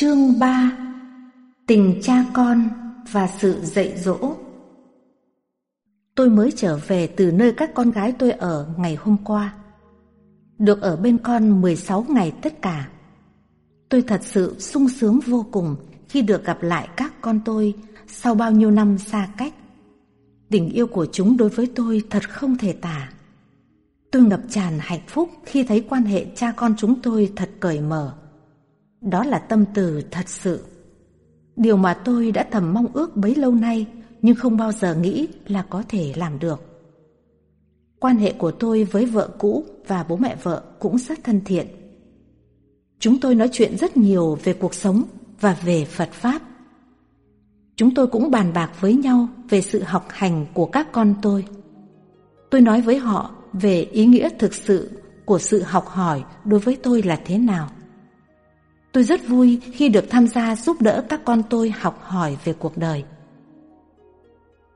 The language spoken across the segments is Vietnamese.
Chương 3 Tình cha con và sự dạy dỗ Tôi mới trở về từ nơi các con gái tôi ở ngày hôm qua. Được ở bên con 16 ngày tất cả. Tôi thật sự sung sướng vô cùng khi được gặp lại các con tôi sau bao nhiêu năm xa cách. Tình yêu của chúng đối với tôi thật không thể tả. Tôi ngập tràn hạnh phúc khi thấy quan hệ cha con chúng tôi thật cởi mở. Đó là tâm từ thật sự. Điều mà tôi đã thầm mong ước bấy lâu nay, nhưng không bao giờ nghĩ là có thể làm được. Quan hệ của tôi với vợ cũ và bố mẹ vợ cũng rất thân thiện. Chúng tôi nói chuyện rất nhiều về cuộc sống và về Phật Pháp. Chúng tôi cũng bàn bạc với nhau về sự học hành của các con tôi. Tôi nói với họ về ý nghĩa thực sự của sự học hỏi đối với tôi là thế nào. Tôi rất vui khi được tham gia giúp đỡ các con tôi học hỏi về cuộc đời.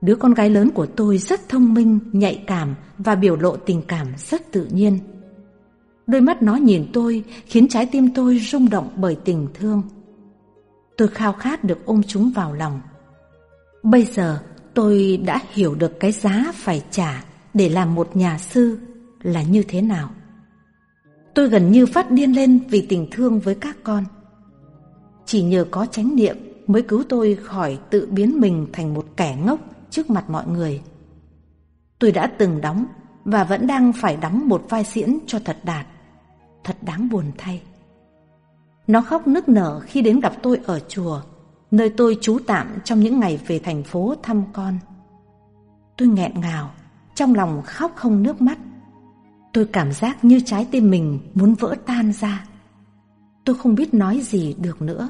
Đứa con gái lớn của tôi rất thông minh, nhạy cảm và biểu lộ tình cảm rất tự nhiên. Đôi mắt nó nhìn tôi khiến trái tim tôi rung động bởi tình thương. Tôi khao khát được ôm chúng vào lòng. Bây giờ tôi đã hiểu được cái giá phải trả để làm một nhà sư là như thế nào. Tôi gần như phát điên lên vì tình thương với các con. Chỉ nhờ có chánh niệm mới cứu tôi khỏi tự biến mình thành một kẻ ngốc trước mặt mọi người. Tôi đã từng đóng và vẫn đang phải đóng một vai diễn cho thật đạt. Thật đáng buồn thay. Nó khóc nức nở khi đến gặp tôi ở chùa, nơi tôi trú tạm trong những ngày về thành phố thăm con. Tôi nghẹn ngào, trong lòng khóc không nước mắt. Tôi cảm giác như trái tim mình muốn vỡ tan ra. Tôi không biết nói gì được nữa.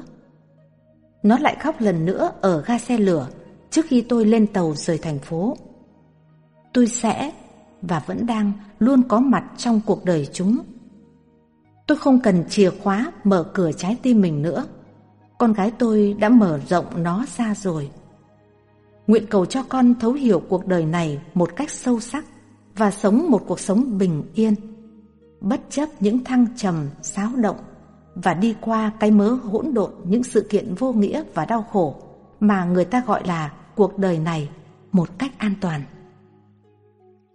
Nó lại khóc lần nữa ở ga xe lửa trước khi tôi lên tàu rời thành phố. Tôi sẽ và vẫn đang luôn có mặt trong cuộc đời chúng. Tôi không cần chìa khóa mở cửa trái tim mình nữa. Con gái tôi đã mở rộng nó ra rồi. Nguyện cầu cho con thấu hiểu cuộc đời này một cách sâu sắc và sống một cuộc sống bình yên, bất chấp những thăng trầm, xáo động và đi qua cái mớ hỗn độn những sự kiện vô nghĩa và đau khổ mà người ta gọi là cuộc đời này một cách an toàn.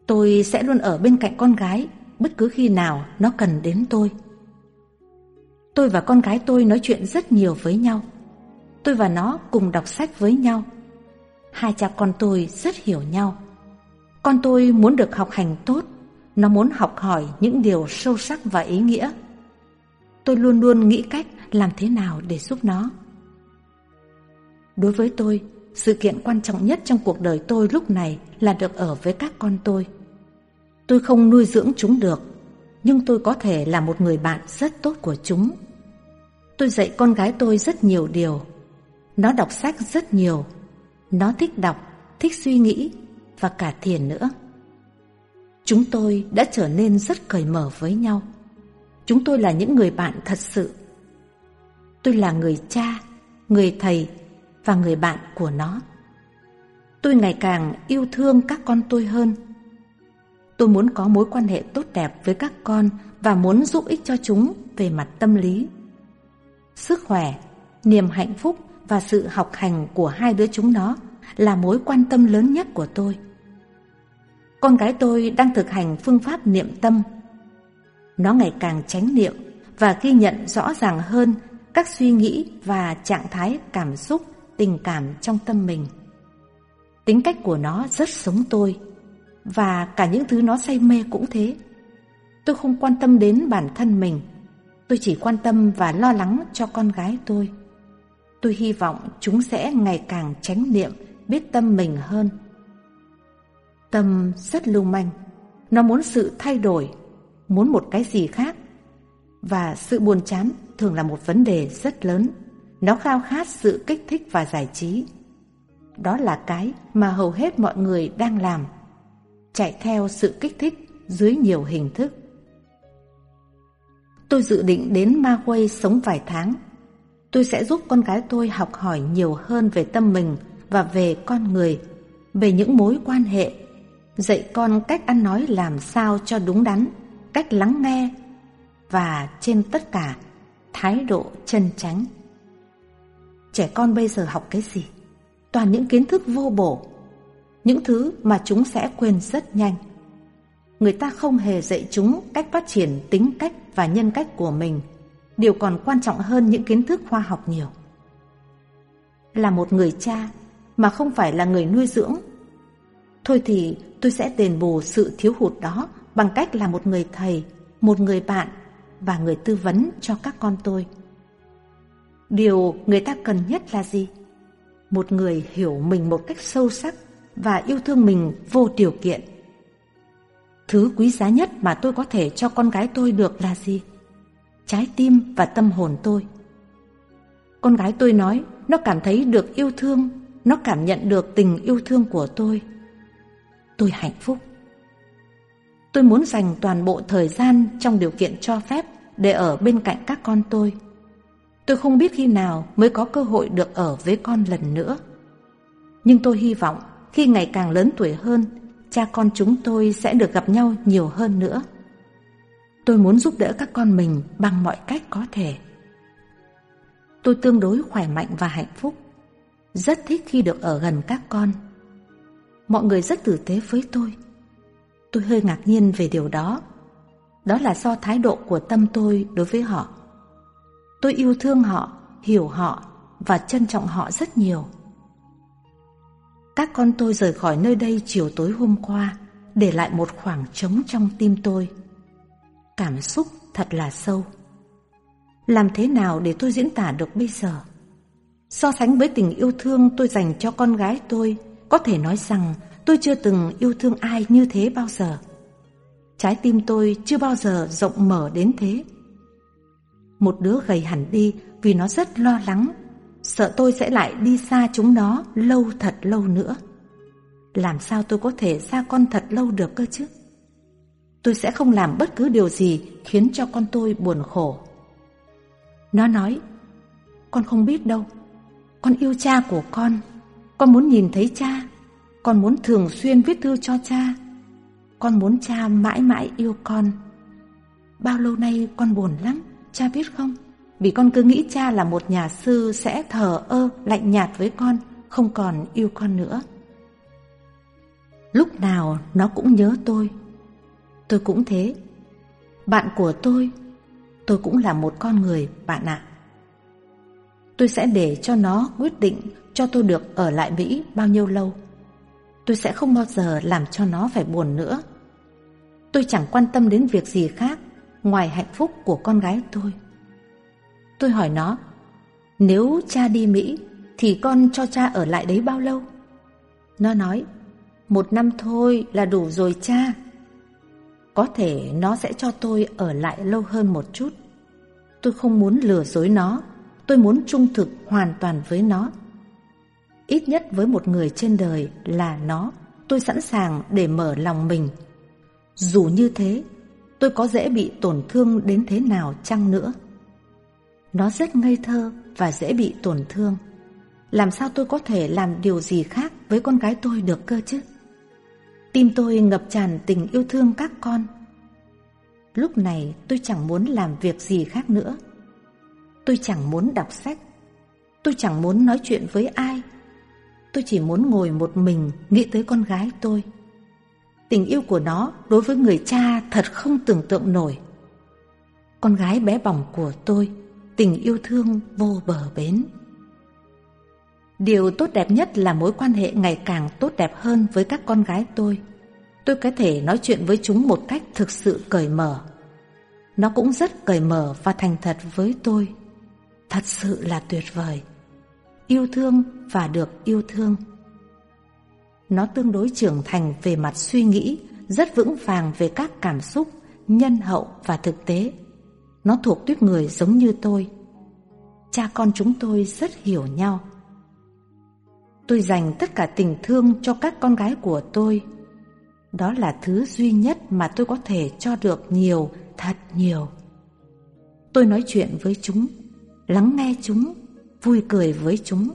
Tôi sẽ luôn ở bên cạnh con gái bất cứ khi nào nó cần đến tôi. Tôi và con gái tôi nói chuyện rất nhiều với nhau. Tôi và nó cùng đọc sách với nhau. Hai cha con tôi rất hiểu nhau. Con tôi muốn được học hành tốt, nó muốn học hỏi những điều sâu sắc và ý nghĩa. Tôi luôn luôn nghĩ cách làm thế nào để giúp nó. Đối với tôi, sự kiện quan trọng nhất trong cuộc đời tôi lúc này là được ở với các con tôi. Tôi không nuôi dưỡng chúng được, nhưng tôi có thể là một người bạn rất tốt của chúng. Tôi dạy con gái tôi rất nhiều điều. Nó đọc sách rất nhiều. Nó thích đọc, thích suy nghĩ và cả thiền nữa. Chúng tôi đã trở nên rất cởi mở với nhau. Chúng tôi là những người bạn thật sự. Tôi là người cha, người thầy và người bạn của nó. Tôi ngày càng yêu thương các con tôi hơn. Tôi muốn có mối quan hệ tốt đẹp với các con và muốn giúp ích cho chúng về mặt tâm lý. Sức khỏe, niềm hạnh phúc và sự học hành của hai đứa chúng nó là mối quan tâm lớn nhất của tôi. Con gái tôi đang thực hành phương pháp niệm tâm. Nó ngày càng tránh niệm và ghi nhận rõ ràng hơn các suy nghĩ và trạng thái cảm xúc tình cảm trong tâm mình. Tính cách của nó rất sống tôi, và cả những thứ nó say mê cũng thế. Tôi không quan tâm đến bản thân mình, tôi chỉ quan tâm và lo lắng cho con gái tôi. Tôi hy vọng chúng sẽ ngày càng tránh niệm, biết tâm mình hơn. Tâm rất lưu manh, nó muốn sự thay đổi, muốn một cái gì khác. Và sự buồn chán thường là một vấn đề rất lớn. Nó khao khát sự kích thích và giải trí. Đó là cái mà hầu hết mọi người đang làm. Chạy theo sự kích thích dưới nhiều hình thức. Tôi dự định đến Ma sống vài tháng. Tôi sẽ giúp con gái tôi học hỏi nhiều hơn về tâm mình và về con người, về những mối quan hệ, dạy con cách ăn nói làm sao cho đúng đắn, cách lắng nghe và trên tất cả thái độ chân chánh. Trẻ con bây giờ học cái gì? Toàn những kiến thức vô bổ, những thứ mà chúng sẽ quên rất nhanh. Người ta không hề dạy chúng cách phát triển tính cách và nhân cách của mình. Điều còn quan trọng hơn những kiến thức khoa học nhiều. Là một người cha mà không phải là người nuôi dưỡng. Thôi thì tôi sẽ đền bù sự thiếu hụt đó bằng cách là một người thầy, một người bạn và người tư vấn cho các con tôi. Điều người ta cần nhất là gì? Một người hiểu mình một cách sâu sắc và yêu thương mình vô điều kiện. Thứ quý giá nhất mà tôi có thể cho con gái tôi được là gì? Trái tim và tâm hồn tôi. Con gái tôi nói nó cảm thấy được yêu thương, nó cảm nhận được tình yêu thương của tôi. Tôi hạnh phúc. Tôi muốn dành toàn bộ thời gian trong điều kiện cho phép để ở bên cạnh các con tôi. Tôi không biết khi nào mới có cơ hội được ở với con lần nữa. Nhưng tôi hy vọng khi ngày càng lớn tuổi hơn, cha con chúng tôi sẽ được gặp nhau nhiều hơn nữa. Tôi muốn giúp đỡ các con mình bằng mọi cách có thể. Tôi tương đối khỏe mạnh và hạnh phúc. Rất thích khi được ở gần các con. Mọi người rất tử tế với tôi. Tôi hơi ngạc nhiên về điều đó. Đó là do thái độ của tâm tôi đối với họ. Tôi yêu thương họ, hiểu họ và trân trọng họ rất nhiều. Các con tôi rời khỏi nơi đây chiều tối hôm qua, để lại một khoảng trống trong tim tôi. Cảm xúc thật là sâu. Làm thế nào để tôi diễn tả được bây giờ? So sánh với tình yêu thương tôi dành cho con gái tôi, có thể nói rằng tôi chưa từng yêu thương ai như thế bao giờ. Trái tim tôi chưa bao giờ rộng mở đến thế. Một đứa gầy hẳn đi vì nó rất lo lắng, sợ tôi sẽ lại đi xa chúng nó lâu thật lâu nữa. Làm sao tôi có thể xa con thật lâu được cơ chứ? Tôi sẽ không làm bất cứ điều gì khiến cho con tôi buồn khổ. Nó nói, con không biết đâu, con yêu cha của con, con muốn nhìn thấy cha, con muốn thường xuyên viết thư cho cha, con muốn cha mãi mãi yêu con. Bao lâu nay con buồn lắm, cha biết không? Vì con cứ nghĩ cha là một nhà sư sẽ thờ ơ, lạnh nhạt với con, không còn yêu con nữa. Lúc nào nó cũng nhớ tôi. Tôi cũng thế. Bạn của tôi, tôi cũng là một con người, bạn ạ. Tôi sẽ để cho nó quyết định cho tôi được ở lại Mỹ bao nhiêu lâu. Tôi sẽ không bao giờ làm cho nó phải buồn nữa. Tôi chẳng quan tâm đến việc gì khác ngoài hạnh phúc của con gái tôi. Tôi hỏi nó, nếu cha đi Mỹ thì con cho cha ở lại đấy bao lâu? Nó nói, một năm thôi là đủ rồi cha. Có thể nó sẽ cho tôi ở lại lâu hơn một chút. Tôi không muốn lừa dối nó, tôi muốn trung thực hoàn toàn với nó. Ít nhất với một người trên đời là nó, tôi sẵn sàng để mở lòng mình. Dù như thế, tôi có dễ bị tổn thương đến thế nào chăng nữa. Nó rất ngây thơ và dễ bị tổn thương. Làm sao tôi có thể làm điều gì khác với con gái tôi được cơ chứ? Tim tôi ngập tràn tình yêu thương các con. Lúc này tôi chẳng muốn làm việc gì khác nữa. Tôi chẳng muốn đọc sách. Tôi chẳng muốn nói chuyện với ai. Tôi chỉ muốn ngồi một mình nghĩ tới con gái tôi. Tình yêu của nó đối với người cha thật không tưởng tượng nổi. Con gái bé bỏng của tôi, tình yêu thương vô bờ bến. Điều tốt đẹp nhất là mối quan hệ ngày càng tốt đẹp hơn với các con gái tôi. Tôi có thể nói chuyện với chúng một cách thực sự cởi mở. Nó cũng rất cởi mở và thành thật với tôi. Thật sự là tuyệt vời. Yêu thương và được yêu thương. Nó tương đối trưởng thành về mặt suy nghĩ, rất vững vàng về các cảm xúc, nhân hậu và thực tế. Nó thuộc tuyết người giống như tôi. Cha con chúng tôi rất hiểu nhau. Tôi dành tất cả tình thương cho các con gái của tôi. Đó là thứ duy nhất mà tôi có thể cho được nhiều, thật nhiều. Tôi nói chuyện với chúng, lắng nghe chúng, vui cười với chúng.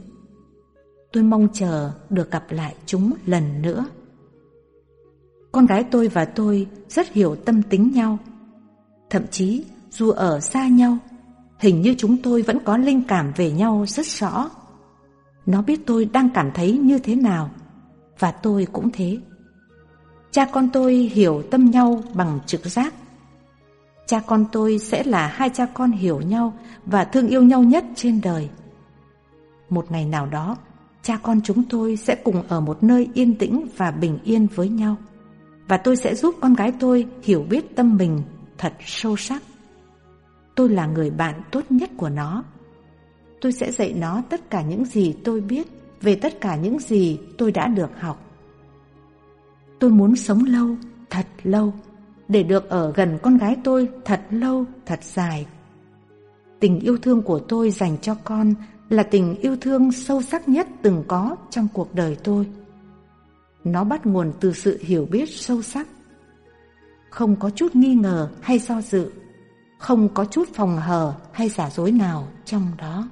Tôi mong chờ được gặp lại chúng lần nữa. Con gái tôi và tôi rất hiểu tâm tính nhau. Thậm chí dù ở xa nhau, hình như chúng tôi vẫn có linh cảm về nhau rất rõ. Nó biết tôi đang cảm thấy như thế nào, và tôi cũng thế. Cha con tôi hiểu tâm nhau bằng trực giác. Cha con tôi sẽ là hai cha con hiểu nhau và thương yêu nhau nhất trên đời. Một ngày nào đó, cha con chúng tôi sẽ cùng ở một nơi yên tĩnh và bình yên với nhau. Và tôi sẽ giúp con gái tôi hiểu biết tâm mình thật sâu sắc. Tôi là người bạn tốt nhất của nó. Tôi sẽ dạy nó tất cả những gì tôi biết về tất cả những gì tôi đã được học. Tôi muốn sống lâu, thật lâu, để được ở gần con gái tôi thật lâu, thật dài. Tình yêu thương của tôi dành cho con là tình yêu thương sâu sắc nhất từng có trong cuộc đời tôi. Nó bắt nguồn từ sự hiểu biết sâu sắc. Không có chút nghi ngờ hay do dự, không có chút phòng hờ hay giả dối nào trong đó.